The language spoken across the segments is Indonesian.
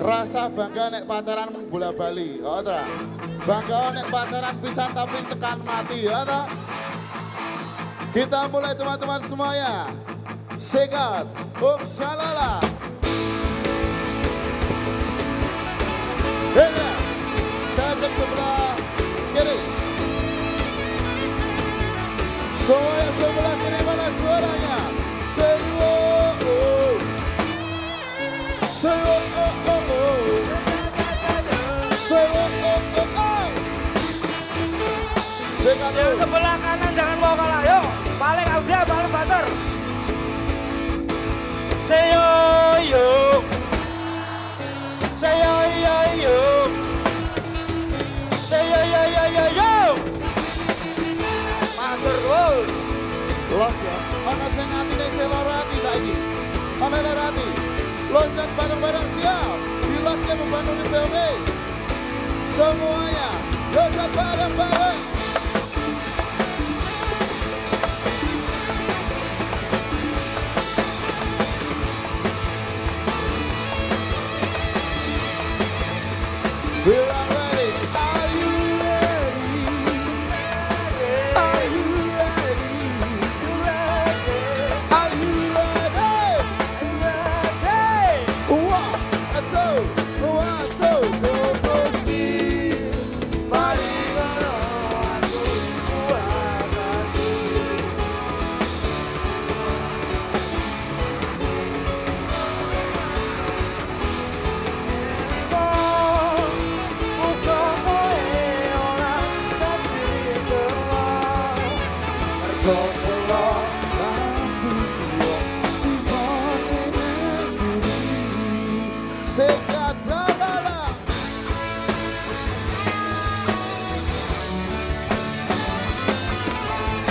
Rasa bangga nek pacaran bola bali, tra. Bangga nek pacaran pisan tapi tekan mati, ya ta? Kita mulai teman-teman semuanya. Sekat, um shalala. Yang sebelah kanan jangan mau kalah. Yuk, paling Abdia, paling Bater. Seyo yo. Seyo yo yo. Seyo yo yo yo yo. Matur gol. Los ya. Ana sing atine seloro ati saiki. Ana loro ati. Loncat bareng-bareng siap. Dilos ke membantu di. Semuanya loncat bareng-bareng.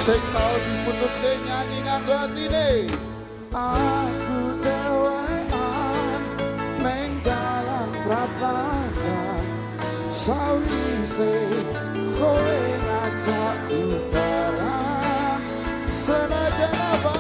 Sing tau diputuske nyanyi nganggo atine. Aku dewean neng dalan prapadan sawise kowe ngajak ubaran senajan apa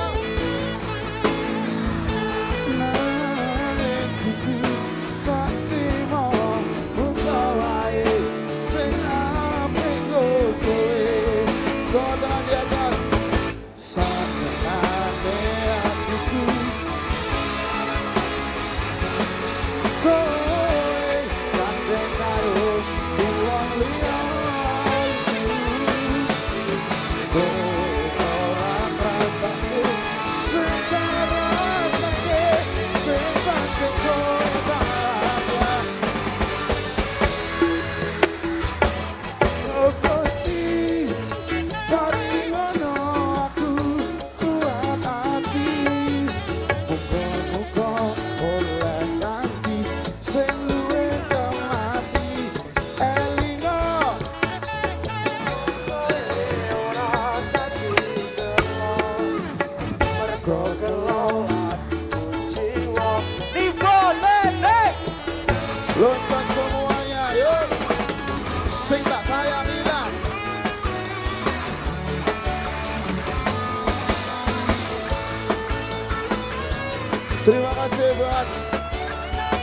buat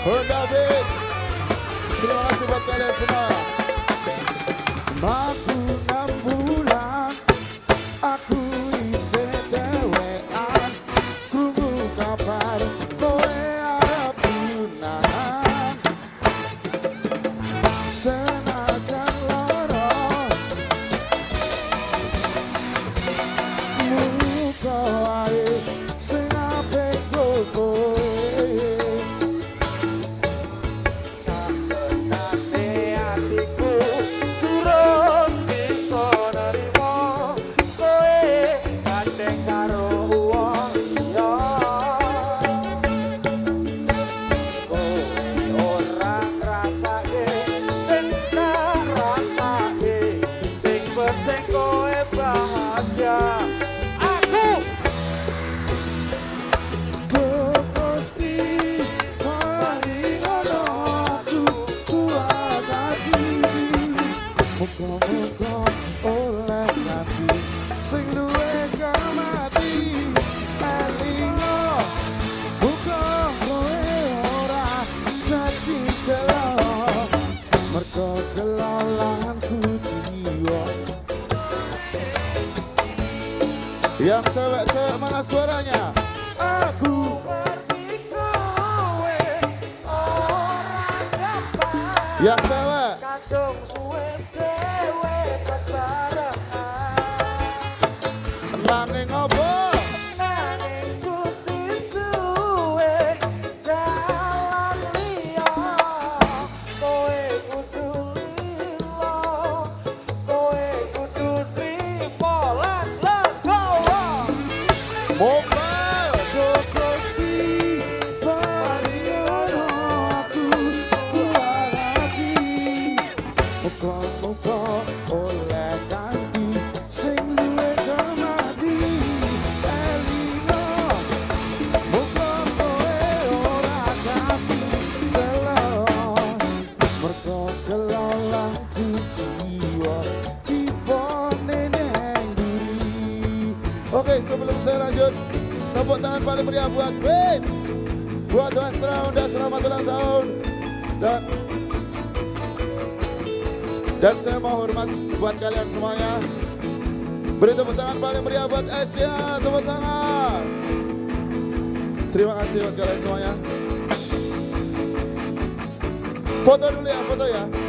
Honda Beat. Terima kasih buat kalian semua. Yang cewek-cewek mana suaranya? Aku Yang cewek Oke sebelum saya lanjut Tepuk tangan paling meriah buat Win Buat Westra Honda selamat ulang tahun. Dan Dan saya mau hormat buat kalian semuanya. Beri tepuk tangan paling meriah buat Asia Tepuk tangan. Terima kasih buat kalian semuanya. Foto dulu ya, foto ya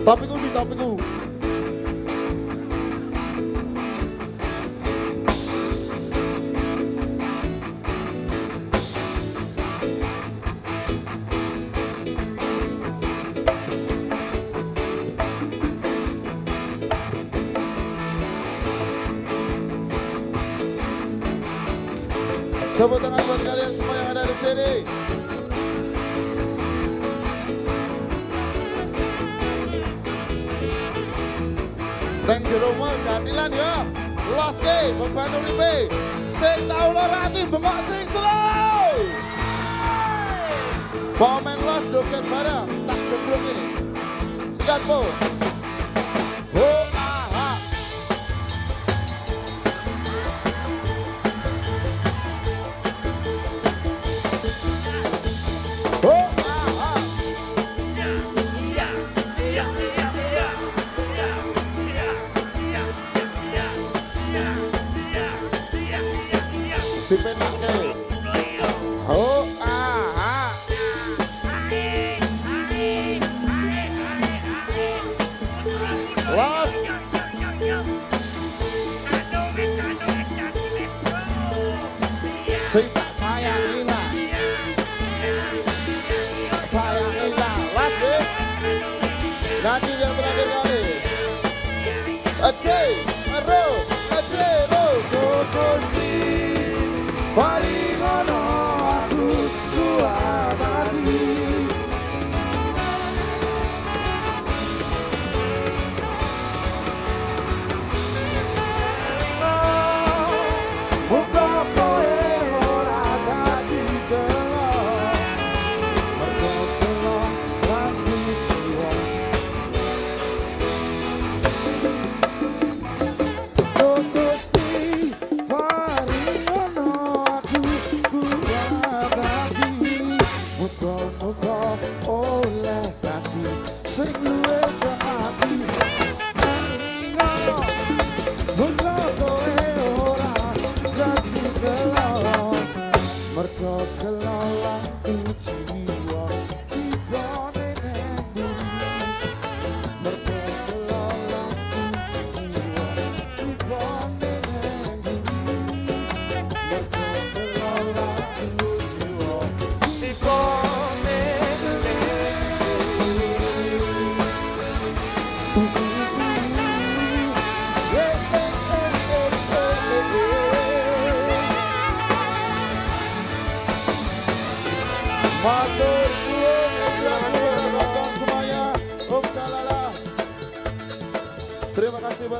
Topiku di topiku Tepuk tangan buat kalian semua yang ada di sini. Neng jero jadilan ya. Los ke beban uripe. Sing tau lara ati bengok sing seru. Pomen los joget bareng tak gedruk ini. Sikat Sing tak sayangi lah. Sayangi lah. Nanti yang terakhir kali. Aceh, ro, aceh, ro, kokosi. Paling all, all that I do. Sing the rain.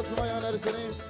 yaratmayan her seni.